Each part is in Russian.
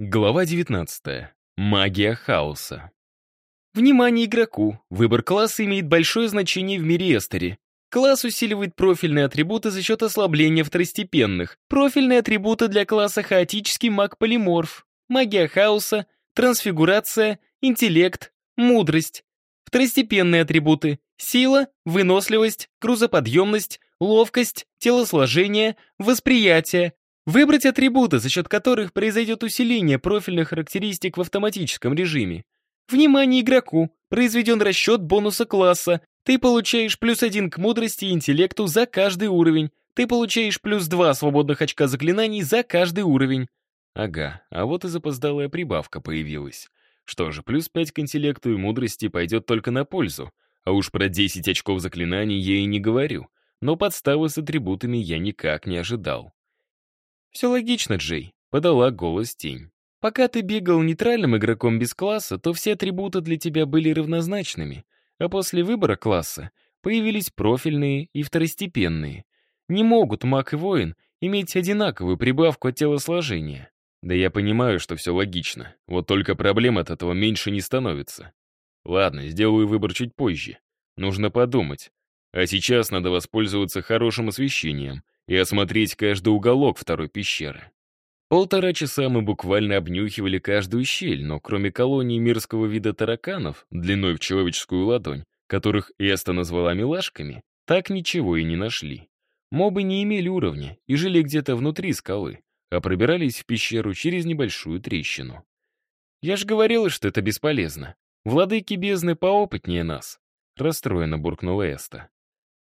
Глава 19. Магия хаоса. Внимание игроку! Выбор класса имеет большое значение в мире Эстери. Класс усиливает профильные атрибуты за счет ослабления второстепенных. Профильные атрибуты для класса хаотический маг-полиморф, магия хаоса, трансфигурация, интеллект, мудрость. Второстепенные атрибуты — сила, выносливость, грузоподъемность, ловкость, телосложение, восприятие, Выбрать атрибуты, за счет которых произойдет усиление профильных характеристик в автоматическом режиме. Внимание игроку! Произведен расчет бонуса класса. Ты получаешь плюс один к мудрости и интеллекту за каждый уровень. Ты получаешь плюс два свободных очка заклинаний за каждый уровень. Ага, а вот и запоздалая прибавка появилась. Что же, плюс пять к интеллекту и мудрости пойдет только на пользу. А уж про 10 очков заклинаний я и не говорю. Но подставы с атрибутами я никак не ожидал. «Все логично, Джей», — подала голос тень. «Пока ты бегал нейтральным игроком без класса, то все атрибуты для тебя были равнозначными, а после выбора класса появились профильные и второстепенные. Не могут маг и воин иметь одинаковую прибавку от телосложения. Да я понимаю, что все логично, вот только проблем от этого меньше не становится. Ладно, сделаю выбор чуть позже. Нужно подумать. А сейчас надо воспользоваться хорошим освещением — и осмотреть каждый уголок второй пещеры. Полтора часа мы буквально обнюхивали каждую щель, но кроме колонии мирского вида тараканов, длиной в человеческую ладонь, которых Эста назвала милашками, так ничего и не нашли. Мобы не имели уровня и жили где-то внутри скалы, а пробирались в пещеру через небольшую трещину. «Я ж говорила, что это бесполезно. Владыки бездны поопытнее нас», — расстроенно буркнула Эста.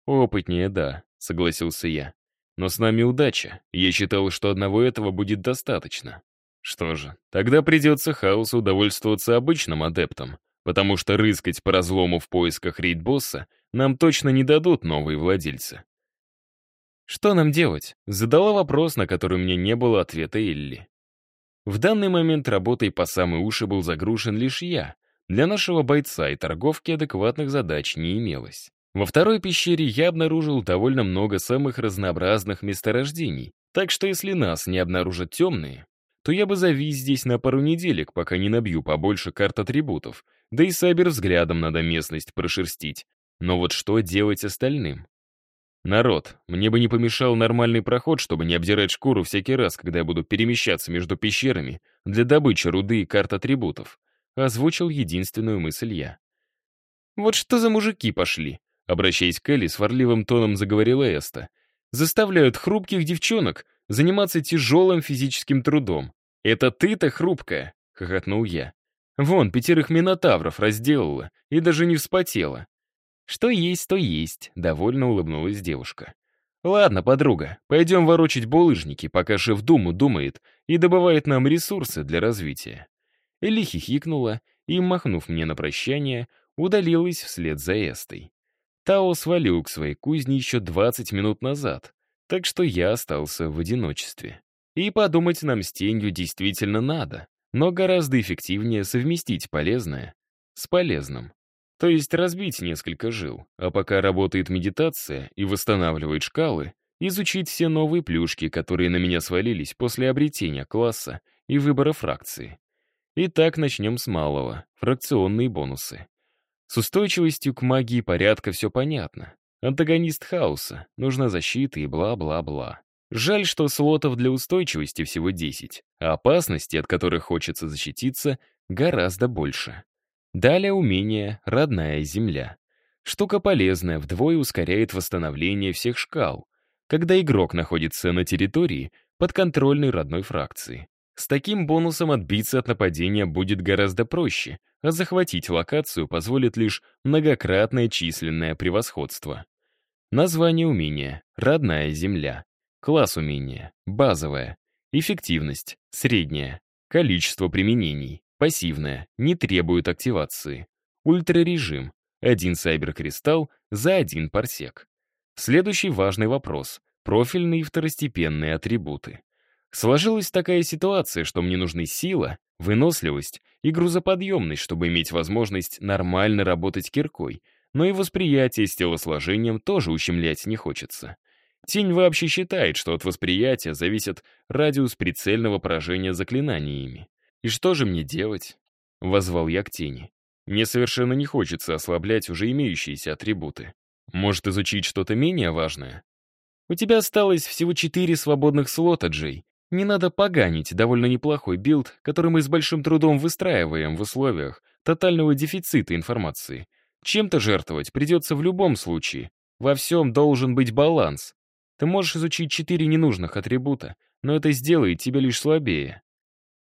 «Опытнее, да», — согласился я. Но с нами удача, я считал, что одного этого будет достаточно. Что же, тогда придется хаосу удовольствоваться обычным адептом, потому что рыскать по разлому в поисках рейд-босса нам точно не дадут новые владельцы. «Что нам делать?» — задала вопрос, на который меня не было ответа Элли. В данный момент работой по самые уши был загружен лишь я. Для нашего бойца и торговки адекватных задач не имелось. Во второй пещере я обнаружил довольно много самых разнообразных месторождений, так что если нас не обнаружат темные, то я бы завис здесь на пару неделек, пока не набью побольше карт атрибутов, да и сайбер взглядом надо местность прошерстить. Но вот что делать остальным? Народ, мне бы не помешал нормальный проход, чтобы не обдирать шкуру всякий раз, когда я буду перемещаться между пещерами для добычи руды и карт атрибутов. Озвучил единственную мысль я. Вот что за мужики пошли? Обращаясь к Элли, сварливым тоном заговорила Эста. «Заставляют хрупких девчонок заниматься тяжелым физическим трудом. Это ты-то хрупкая!» — хохотнул я. «Вон, пятерых минотавров разделала и даже не вспотела». «Что есть, то есть», — довольно улыбнулась девушка. «Ладно, подруга, пойдем ворочать булыжники, пока шеф Думу думает и добывает нам ресурсы для развития». Элли хихикнула и, махнув мне на прощание, удалилась вслед за Эстой. Тао свалил к своей кузне еще 20 минут назад, так что я остался в одиночестве. И подумать нам с тенью действительно надо, но гораздо эффективнее совместить полезное с полезным. То есть разбить несколько жил, а пока работает медитация и восстанавливает шкалы, изучить все новые плюшки, которые на меня свалились после обретения класса и выбора фракции. Итак, начнем с малого — фракционные бонусы. С устойчивостью к магии порядка все понятно. Антагонист хаоса, нужна защита и бла-бла-бла. Жаль, что слотов для устойчивости всего 10, а опасности, от которых хочется защититься, гораздо больше. Далее умение «Родная земля». Штука полезная, вдвое ускоряет восстановление всех шкал, когда игрок находится на территории подконтрольной родной фракции. С таким бонусом отбиться от нападения будет гораздо проще, а захватить локацию позволит лишь многократное численное превосходство. Название умения — «Родная земля». Класс умения — «Базовая». Эффективность — «Средняя». Количество применений — «Пассивная», не требует активации. Ультрарежим — один сайберкристалл за один парсек. Следующий важный вопрос — профильные второстепенные атрибуты. Сложилась такая ситуация, что мне нужны сила, выносливость и грузоподъемность, чтобы иметь возможность нормально работать киркой, но и восприятие с телосложением тоже ущемлять не хочется. Тень вообще считает, что от восприятия зависит радиус прицельного поражения заклинаниями. «И что же мне делать?» — воззвал я к тени. «Мне совершенно не хочется ослаблять уже имеющиеся атрибуты. Может, изучить что-то менее важное?» «У тебя осталось всего четыре свободных слота, Джей. Не надо поганить довольно неплохой билд, который мы с большим трудом выстраиваем в условиях тотального дефицита информации. Чем-то жертвовать придется в любом случае. Во всем должен быть баланс. Ты можешь изучить четыре ненужных атрибута, но это сделает тебя лишь слабее.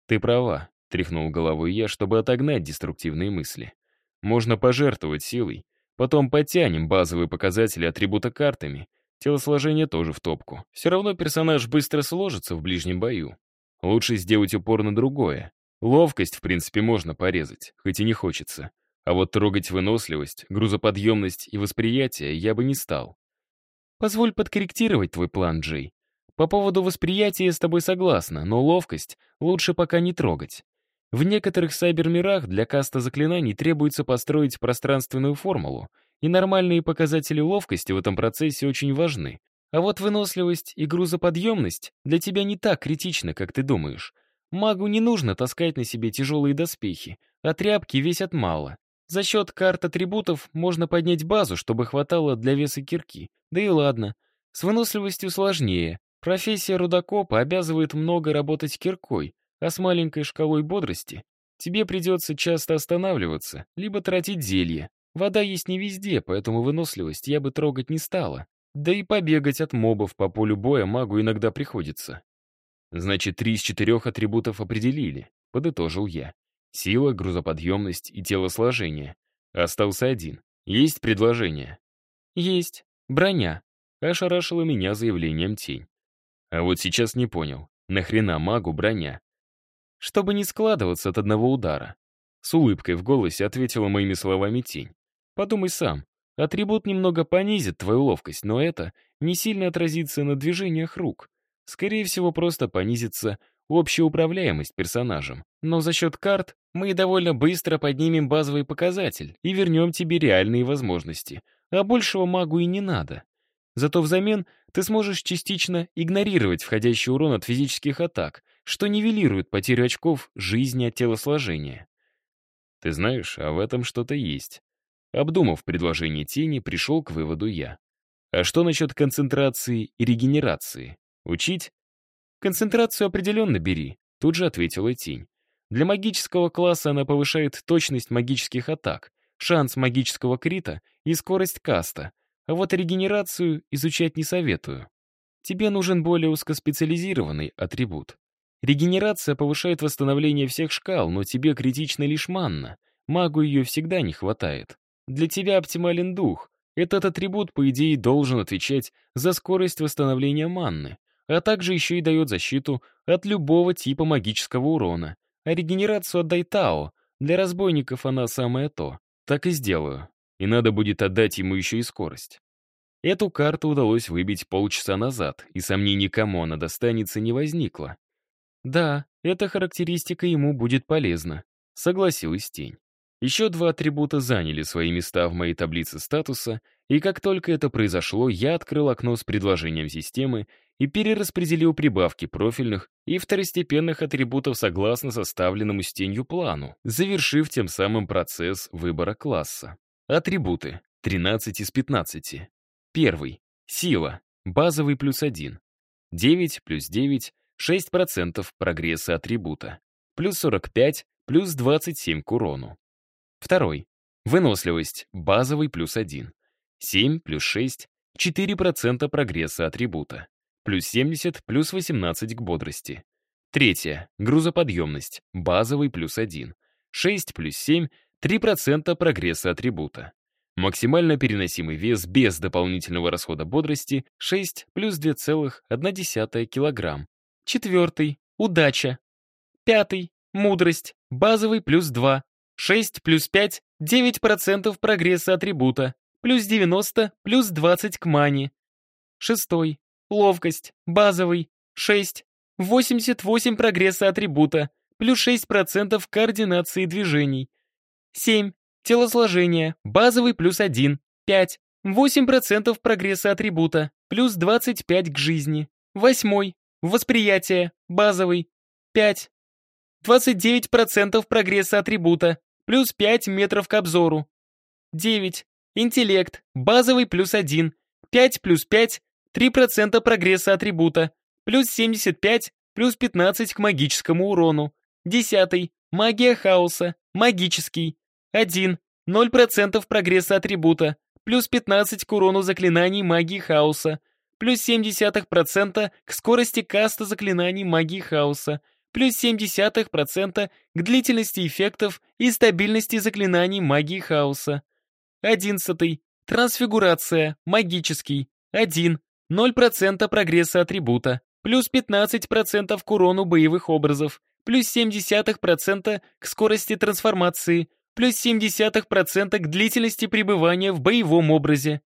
Ты права, тряхнул головой я, чтобы отогнать деструктивные мысли. Можно пожертвовать силой, потом подтянем базовые показатели атрибута картами, телосложение тоже в топку. Все равно персонаж быстро сложится в ближнем бою. Лучше сделать упор на другое. Ловкость, в принципе, можно порезать, хоть и не хочется. А вот трогать выносливость, грузоподъемность и восприятие я бы не стал. Позволь подкорректировать твой план, Джей. По поводу восприятия я с тобой согласна, но ловкость лучше пока не трогать. В некоторых сайбермирах для каста заклинаний требуется построить пространственную формулу, и нормальные показатели ловкости в этом процессе очень важны. А вот выносливость и грузоподъемность для тебя не так критичны, как ты думаешь. Магу не нужно таскать на себе тяжелые доспехи, а тряпки весят мало. За счет карт атрибутов можно поднять базу, чтобы хватало для веса кирки. Да и ладно. С выносливостью сложнее. Профессия рудокопа обязывает много работать киркой, а с маленькой шкалой бодрости тебе придется часто останавливаться, либо тратить зелье. Вода есть не везде, поэтому выносливость я бы трогать не стала. Да и побегать от мобов по полю боя магу иногда приходится. Значит, три из четырех атрибутов определили, подытожил я. Сила, грузоподъемность и телосложение. Остался один. Есть предложение? Есть. Броня. Ошарашила меня заявлением тень. А вот сейчас не понял. Нахрена магу броня? Чтобы не складываться от одного удара. С улыбкой в голосе ответила моими словами тень. Подумай сам. Атрибут немного понизит твою ловкость, но это не сильно отразится на движениях рук. Скорее всего, просто понизится общая управляемость персонажем. Но за счет карт мы довольно быстро поднимем базовый показатель и вернем тебе реальные возможности. А большего магу и не надо. Зато взамен ты сможешь частично игнорировать входящий урон от физических атак, что нивелирует потерю очков жизни от телосложения. Ты знаешь, а в этом что-то есть. Обдумав предложение тени, пришел к выводу я. А что насчет концентрации и регенерации? Учить? Концентрацию определенно бери, тут же ответила тень. Для магического класса она повышает точность магических атак, шанс магического крита и скорость каста, а вот регенерацию изучать не советую. Тебе нужен более узкоспециализированный атрибут. Регенерация повышает восстановление всех шкал, но тебе критична лишь манна. Магу ее всегда не хватает. Для тебя оптимален дух. Этот атрибут, по идее, должен отвечать за скорость восстановления манны а также еще и дает защиту от любого типа магического урона. А регенерацию отдай Тао, для разбойников она самое то. Так и сделаю. И надо будет отдать ему еще и скорость. Эту карту удалось выбить полчаса назад, и сомнений, кому она достанется, не возникло. Да, эта характеристика ему будет полезна, согласилась тень. Еще два атрибута заняли свои места в моей таблице статуса, и как только это произошло, я открыл окно с предложением системы и перераспределил прибавки профильных и второстепенных атрибутов согласно составленному с тенью плану, завершив тем самым процесс выбора класса. Атрибуты. 13 из 15. Первый. Сила. Базовый плюс 1. 9 плюс 9. 6% прогресса атрибута. Плюс 45, плюс 27 к урону. Второй. Выносливость. Базовый плюс 1. 7 плюс 6. 4% прогресса атрибута. Плюс 70 плюс 18 к бодрости. Третье. Грузоподъемность. Базовый плюс 1. 6 плюс 7. 3% прогресса атрибута. Максимально переносимый вес без дополнительного расхода бодрости 6 плюс 2,1 кг. Четвертый. Удача. Пятый. Мудрость. Базовый плюс 2. 6 плюс 5 — 9% прогресса атрибута, плюс 90, плюс 20 к мане. Шестой. Ловкость. Базовый. 6. 88 прогресса атрибута, плюс 6% координации движений. 7. Телосложение. Базовый плюс 1. 5. 8% прогресса атрибута, плюс 25 к жизни. Восьмой. Восприятие. Базовый. 5. 29% прогресса атрибута, плюс 5 метров к обзору. 9. Интеллект, базовый плюс 1, 5 плюс 5, 3% прогресса атрибута, плюс 75, плюс 15 к магическому урону. 10. Магия хаоса, магический, 1, 0% прогресса атрибута, плюс 15 к урону заклинаний магии хаоса, плюс 0,7% к скорости каста заклинаний магии хаоса, плюс 0,7% к длительности эффектов и стабильности заклинаний магии хаоса. 11. Трансфигурация, магический, 1, 0% прогресса атрибута, плюс 15% к урону боевых образов, плюс 0,7% к скорости трансформации, плюс 0,7% к длительности пребывания в боевом образе.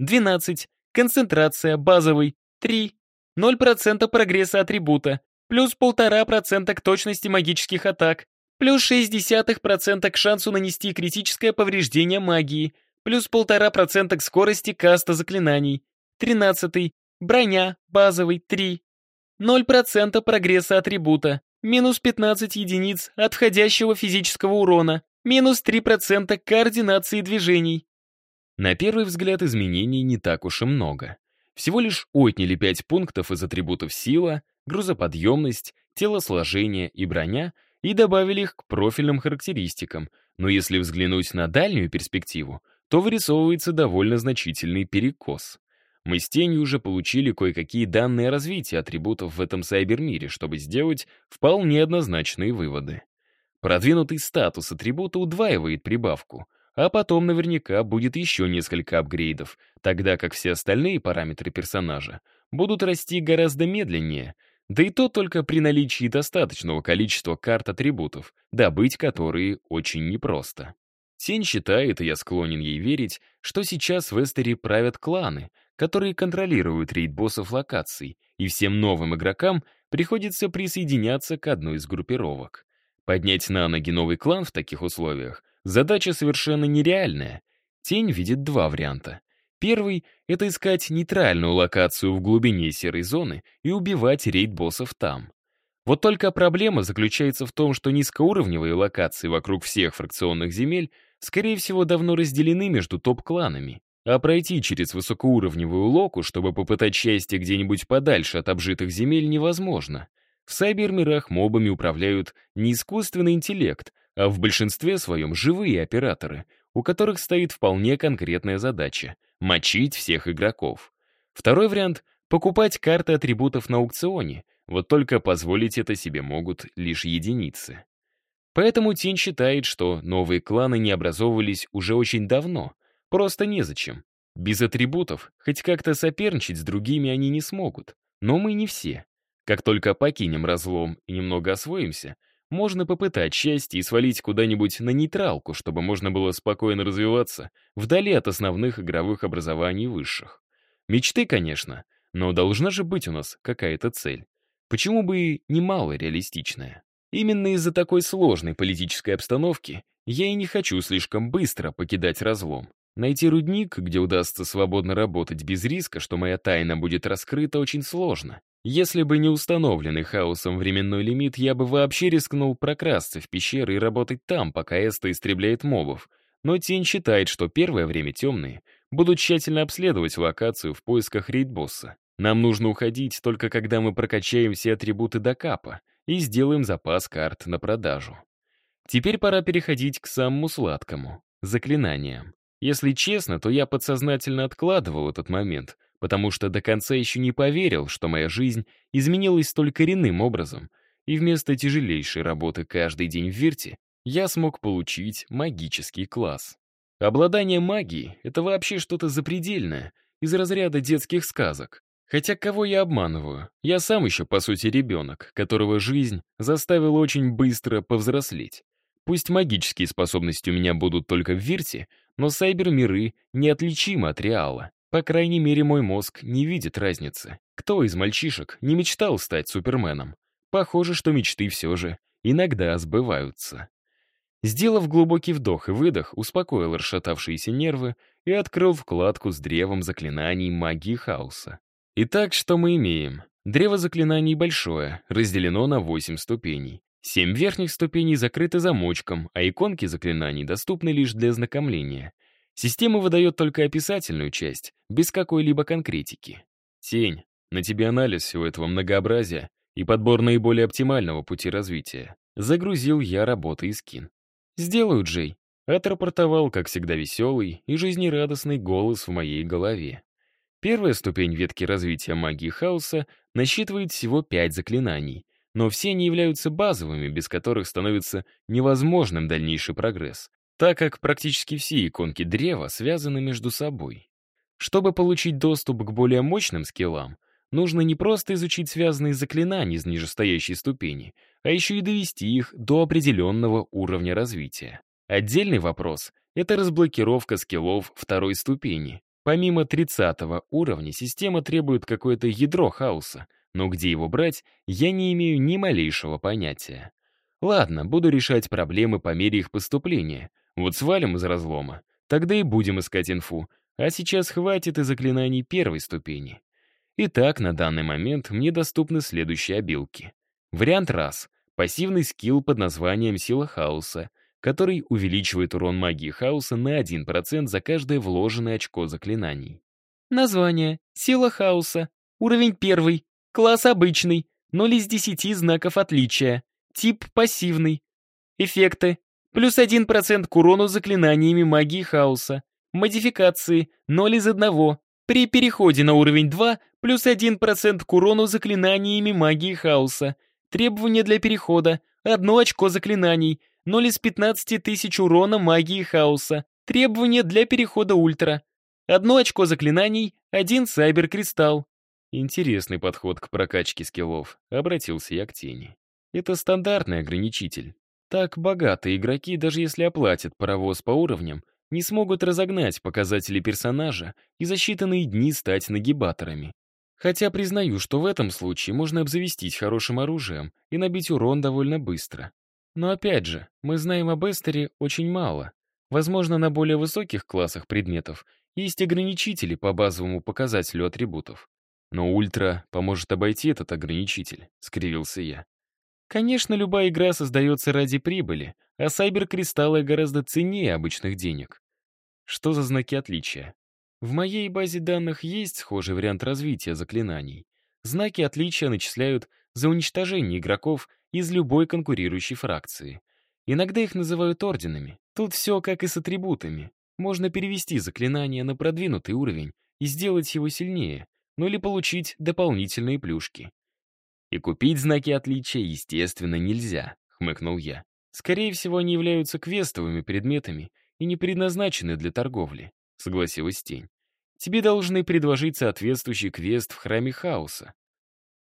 12. Концентрация, базовый, 3. 0% прогресса атрибута, плюс 1,5% к точности магических атак, плюс 0,6% к шансу нанести критическое повреждение магии, плюс 1,5% к скорости каста заклинаний. 13. Броня, базовый, 3. 0% прогресса атрибута, минус 15 единиц от входящего физического урона, минус 3% координации движений. На первый взгляд изменений не так уж и много. Всего лишь отняли 5 пунктов из атрибутов сила, грузоподъемность, телосложение и броня и добавили их к профильным характеристикам, но если взглянуть на дальнюю перспективу, то вырисовывается довольно значительный перекос. Мы с тенью уже получили кое-какие данные о развитии атрибутов в этом сайбермире, чтобы сделать вполне однозначные выводы. Продвинутый статус атрибута удваивает прибавку, а потом наверняка будет еще несколько апгрейдов, тогда как все остальные параметры персонажа будут расти гораздо медленнее, да и то только при наличии достаточного количества карт атрибутов, добыть которые очень непросто. Тень считает, и я склонен ей верить, что сейчас в Эстере правят кланы, которые контролируют рейд-боссов локаций, и всем новым игрокам приходится присоединяться к одной из группировок. Поднять на ноги новый клан в таких условиях — задача совершенно нереальная. Тень видит два варианта. Первый — это искать нейтральную локацию в глубине серой зоны и убивать рейд-боссов там. Вот только проблема заключается в том, что низкоуровневые локации вокруг всех фракционных земель скорее всего, давно разделены между топ-кланами. А пройти через высокоуровневую локу, чтобы попытать счастье где-нибудь подальше от обжитых земель, невозможно. В сайбермирах мобами управляют не искусственный интеллект, а в большинстве своем живые операторы, у которых стоит вполне конкретная задача — мочить всех игроков. Второй вариант — покупать карты атрибутов на аукционе, вот только позволить это себе могут лишь единицы. Поэтому Тень считает, что новые кланы не образовывались уже очень давно. Просто незачем. Без атрибутов хоть как-то соперничать с другими они не смогут. Но мы не все. Как только покинем разлом и немного освоимся, можно попытать счастье и свалить куда-нибудь на нейтралку, чтобы можно было спокойно развиваться вдали от основных игровых образований высших. Мечты, конечно, но должна же быть у нас какая-то цель. Почему бы и не мало реалистичная? Именно из-за такой сложной политической обстановки я и не хочу слишком быстро покидать разлом. Найти рудник, где удастся свободно работать без риска, что моя тайна будет раскрыта, очень сложно. Если бы не установленный хаосом временной лимит, я бы вообще рискнул прокрасться в пещеры и работать там, пока Эста истребляет мобов. Но Тень считает, что первое время темные будут тщательно обследовать локацию в поисках рейд-босса. Нам нужно уходить только когда мы прокачаем все атрибуты до капа, и сделаем запас карт на продажу. Теперь пора переходить к самому сладкому — заклинаниям. Если честно, то я подсознательно откладывал этот момент, потому что до конца еще не поверил, что моя жизнь изменилась столь коренным образом, и вместо тяжелейшей работы каждый день в Вирте я смог получить магический класс. Обладание магией — это вообще что-то запредельное, из разряда детских сказок. Хотя кого я обманываю? Я сам еще, по сути, ребенок, которого жизнь заставила очень быстро повзрослеть. Пусть магические способности у меня будут только в Вирте, но сайбер-миры неотличимы от реала. По крайней мере, мой мозг не видит разницы. Кто из мальчишек не мечтал стать суперменом? Похоже, что мечты все же иногда сбываются. Сделав глубокий вдох и выдох, успокоил расшатавшиеся нервы и открыл вкладку с древом заклинаний магии хаоса. Итак, что мы имеем? Древо заклинаний большое, разделено на 8 ступеней. Семь верхних ступеней закрыты замочком, а иконки заклинаний доступны лишь для ознакомления. Система выдает только описательную часть, без какой-либо конкретики. Тень, на тебе анализ всего этого многообразия и подбор наиболее оптимального пути развития. Загрузил я работы и скин. «Сделаю, Джей», — отрапортовал, как всегда, веселый и жизнерадостный голос в моей голове. Первая ступень ветки развития магии хаоса насчитывает всего пять заклинаний, но все они являются базовыми, без которых становится невозможным дальнейший прогресс, так как практически все иконки древа связаны между собой. Чтобы получить доступ к более мощным скиллам, нужно не просто изучить связанные заклинания из нижестоящей ступени, а еще и довести их до определенного уровня развития. Отдельный вопрос — это разблокировка скиллов второй ступени, Помимо 30 уровня, система требует какое-то ядро хаоса, но где его брать, я не имею ни малейшего понятия. Ладно, буду решать проблемы по мере их поступления. Вот свалим из разлома, тогда и будем искать инфу. А сейчас хватит и заклинаний первой ступени. Итак, на данный момент мне доступны следующие обилки. Вариант раз. Пассивный скилл под названием «Сила хаоса» который увеличивает урон магии хаоса на 1% за каждое вложенное очко заклинаний. Название. Сила хаоса. Уровень 1. Класс обычный. 0 из 10 знаков отличия. Тип пассивный. Эффекты. Плюс 1% к урону заклинаниями магии хаоса. Модификации. 0 из 1. При переходе на уровень 2 плюс 1% к урону заклинаниями магии хаоса. Требования для перехода. Одно очко заклинаний. 0 из 15 тысяч урона магии хаоса. Требования для перехода ультра. Одно очко заклинаний, один сайбер-кристалл. Интересный подход к прокачке скиллов, обратился я к тени. Это стандартный ограничитель. Так богатые игроки, даже если оплатят паровоз по уровням, не смогут разогнать показатели персонажа и за считанные дни стать нагибаторами. Хотя признаю, что в этом случае можно обзавестись хорошим оружием и набить урон довольно быстро. Но опять же, мы знаем об Эстере очень мало. Возможно, на более высоких классах предметов есть ограничители по базовому показателю атрибутов. Но ультра поможет обойти этот ограничитель, скривился я. Конечно, любая игра создается ради прибыли, а сайбер-кристаллы гораздо ценнее обычных денег. Что за знаки отличия? В моей базе данных есть схожий вариант развития заклинаний. Знаки отличия начисляют за уничтожение игроков из любой конкурирующей фракции. Иногда их называют орденами. Тут все как и с атрибутами. Можно перевести заклинание на продвинутый уровень и сделать его сильнее, ну или получить дополнительные плюшки. И купить знаки отличия, естественно, нельзя, хмыкнул я. Скорее всего, они являются квестовыми предметами и не предназначены для торговли, согласилась тень. Тебе должны предложить соответствующий квест в храме хаоса.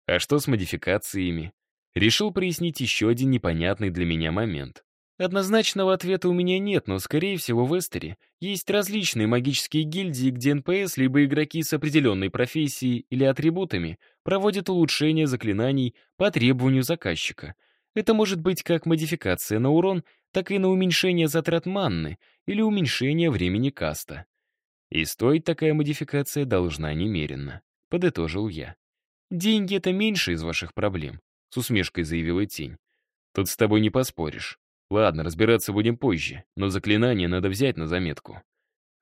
А что с модификациями? Решил прояснить еще один непонятный для меня момент. Однозначного ответа у меня нет, но, скорее всего, в Эстере есть различные магические гильдии, где НПС либо игроки с определенной профессией или атрибутами проводят улучшение заклинаний по требованию заказчика. Это может быть как модификация на урон, так и на уменьшение затрат маны или уменьшение времени каста. И стоить такая модификация должна немеренно, подытожил я. Деньги — это меньшая из ваших проблем с усмешкой заявила тень. Тут с тобой не поспоришь. Ладно, разбираться будем позже, но заклинание надо взять на заметку.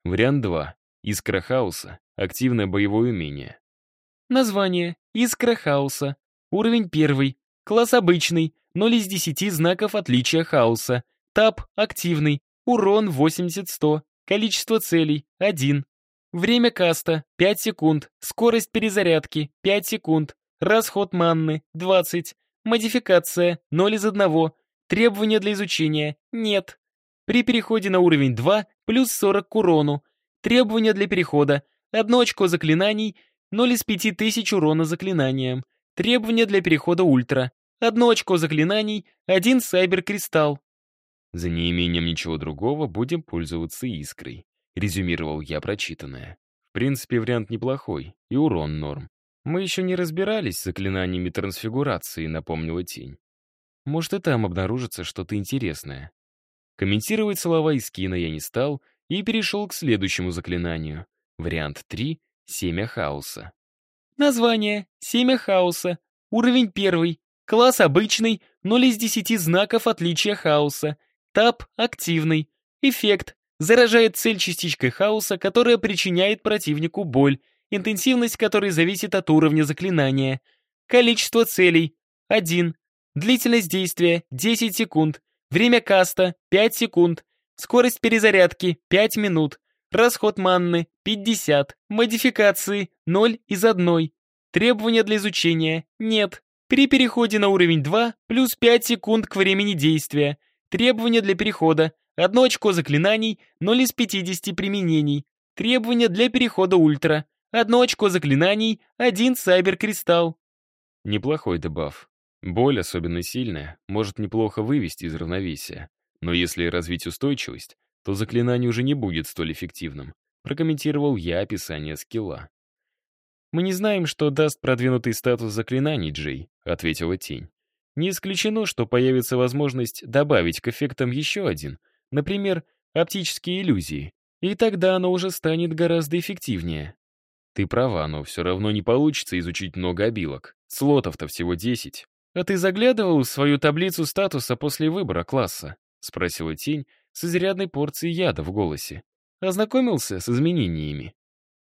Вариант 2. Искра хаоса. Активное боевое умение. Название. Искра хаоса. Уровень 1. Класс обычный. 0 из 10 знаков отличия хаоса. Тап активный. Урон 80-100. Количество целей 1. Время каста 5 секунд. Скорость перезарядки 5 секунд. Расход манны — 20. Модификация — 0 из 1. Требования для изучения — нет. При переходе на уровень 2 — плюс 40 к урону. Требования для перехода — одно очко заклинаний, 0 из 5000 урона заклинанием. Требования для перехода ультра. Одно очко заклинаний, один сайбер-кристалл. За неимением ничего другого будем пользоваться искрой, резюмировал я прочитанное. В принципе, вариант неплохой, и урон норм. Мы еще не разбирались с заклинаниями трансфигурации, напомнила тень. Может, и там обнаружится что-то интересное. Комментировать слова из кино я не стал и перешел к следующему заклинанию. Вариант 3 — Семя хаоса. Название — Семя хаоса. Уровень первый. Класс обычный, 0 из 10 знаков отличия хаоса. Тап активный. Эффект. Заражает цель частичкой хаоса, которая причиняет противнику боль, интенсивность которой зависит от уровня заклинания. Количество целей — 1. Длительность действия — 10 секунд. Время каста — 5 секунд. Скорость перезарядки — 5 минут. Расход манны — 50. Модификации — 0 из 1. Требования для изучения — нет. При переходе на уровень 2 плюс 5 секунд к времени действия. Требования для перехода — 1 очко заклинаний, 0 из 50 применений. Требования для перехода ультра — 1 очко заклинаний, 1 сайбер-кристалл. Неплохой дебаф. Боль, особенно сильная, может неплохо вывести из равновесия. Но если развить устойчивость, то заклинание уже не будет столь эффективным, прокомментировал я описание скилла. «Мы не знаем, что даст продвинутый статус заклинаний, Джей», — ответила тень. «Не исключено, что появится возможность добавить к эффектам еще один, например, оптические иллюзии, и тогда оно уже станет гораздо эффективнее». «Ты права, но все равно не получится изучить много обилок. Слотов-то всего 10. «А ты заглядывал в свою таблицу статуса после выбора класса?» — спросила тень с изрядной порцией яда в голосе. «Ознакомился с изменениями?»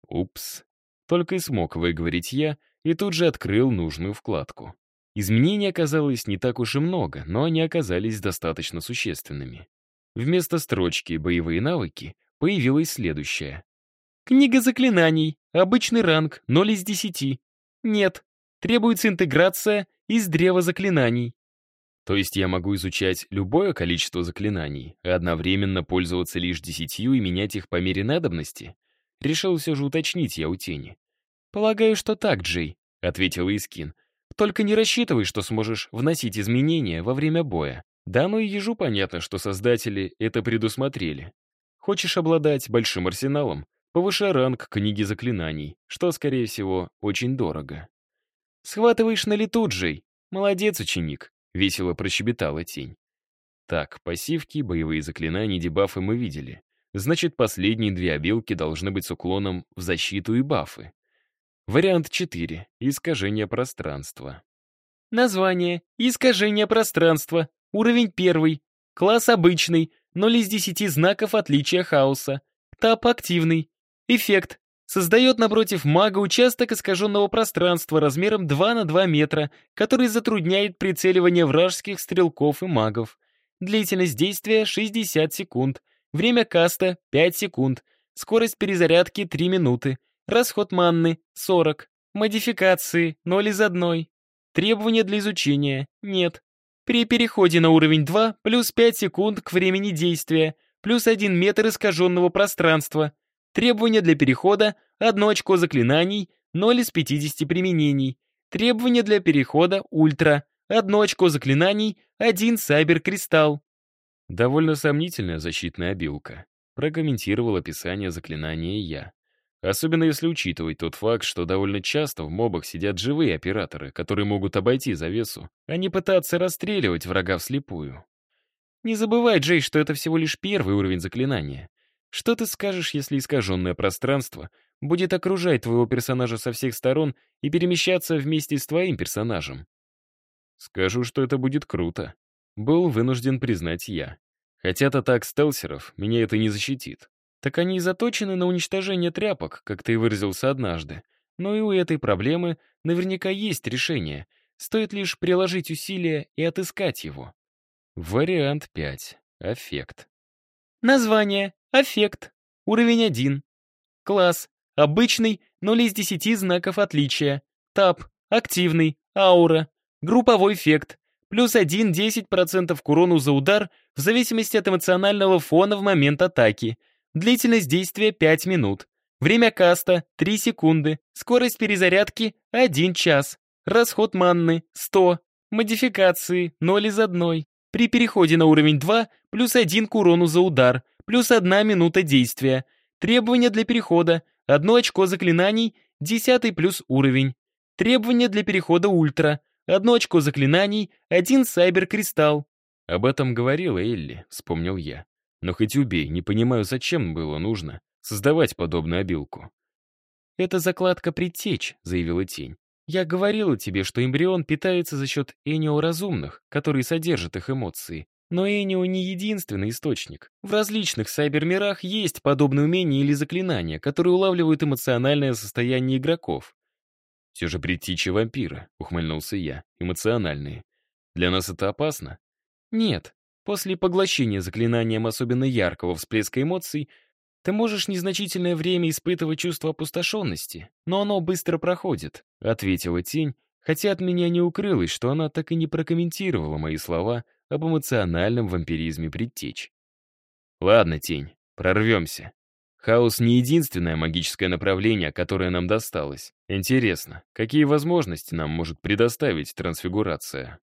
«Упс». Только и смог выговорить я, и тут же открыл нужную вкладку. Изменений оказалось не так уж и много, но они оказались достаточно существенными. Вместо строчки «Боевые навыки» появилось следующее. «Книга заклинаний. Обычный ранг. 0 из 10. Нет. Требуется интеграция из древа заклинаний. То есть я могу изучать любое количество заклинаний, одновременно пользоваться лишь десятью и менять их по мере надобности? Решил все же уточнить я у тени. «Полагаю, что так, Джей», — ответила Искин. «Только не рассчитывай, что сможешь вносить изменения во время боя. Да, ну и ежу понятно, что создатели это предусмотрели. Хочешь обладать большим арсеналом? Повышай ранг книги заклинаний, что, скорее всего, очень дорого. «Схватываешь на лету, Джей. Молодец, ученик», — весело прощебетала тень. Так, пассивки, боевые заклинания, дебафы мы видели. Значит, последние две обилки должны быть с уклоном в защиту и бафы. Вариант 4. Искажение пространства. Название. Искажение пространства. Уровень 1. Класс обычный. 0 из 10 знаков отличия хаоса. Тап активный. Эффект. Создает напротив мага участок искаженного пространства размером 2 на 2 метра, который затрудняет прицеливание вражеских стрелков и магов. Длительность действия 60 секунд. Время каста 5 секунд. Скорость перезарядки 3 минуты. Расход манны 40. Модификации 0 из 1. Требования для изучения нет. При переходе на уровень 2 плюс 5 секунд к времени действия, плюс 1 метр искаженного пространства, Требования для перехода — одно очко заклинаний, 0 из 50 применений. Требования для перехода — ультра, одно очко заклинаний, один сайбер-кристалл. Довольно сомнительная защитная обилка. Прокомментировал описание заклинания я. Особенно если учитывать тот факт, что довольно часто в мобах сидят живые операторы, которые могут обойти завесу, а не пытаться расстреливать врага вслепую. Не забывай, Джей, что это всего лишь первый уровень заклинания. Что ты скажешь, если искаженное пространство будет окружать твоего персонажа со всех сторон и перемещаться вместе с твоим персонажем? Скажу, что это будет круто. Был вынужден признать я. Хотя-то так стелсеров меня это не защитит. Так они и заточены на уничтожение тряпок, как ты выразился однажды. Но и у этой проблемы наверняка есть решение. Стоит лишь приложить усилия и отыскать его. Вариант 5. Аффект. Название. Аффект. Уровень 1. Класс. Обычный, 0 из 10 знаков отличия. Тап. Активный. Аура. Групповой эффект. Плюс 1 10% к урону за удар в зависимости от эмоционального фона в момент атаки. Длительность действия 5 минут. Время каста 3 секунды. Скорость перезарядки 1 час. Расход манны 100. Модификации 0 из 1. При переходе на уровень 2 плюс 1 к урону за удар плюс одна минута действия. Требования для перехода, одно очко заклинаний, десятый плюс уровень. Требования для перехода ультра, одно очко заклинаний, один сайбер-кристалл. Об этом говорила Элли, вспомнил я. Но хоть убей, не понимаю, зачем было нужно создавать подобную обилку. «Это закладка предтеч», — заявила тень. Я говорила тебе, что эмбрион питается за счет эниоразумных, которые содержат их эмоции. Но Энио не единственный источник. В различных сайбермирах есть подобные умения или заклинания, которые улавливают эмоциональное состояние игроков. «Все же предтечи вампира», — ухмыльнулся я, — «эмоциональные. Для нас это опасно?» «Нет. После поглощения заклинанием особенно яркого всплеска эмоций ты можешь незначительное время испытывать чувство опустошенности, но оно быстро проходит», — ответила тень, хотя от меня не укрылось, что она так и не прокомментировала мои слова об эмоциональном вампиризме предтеч. «Ладно, тень, прорвемся. Хаос не единственное магическое направление, которое нам досталось. Интересно, какие возможности нам может предоставить трансфигурация?»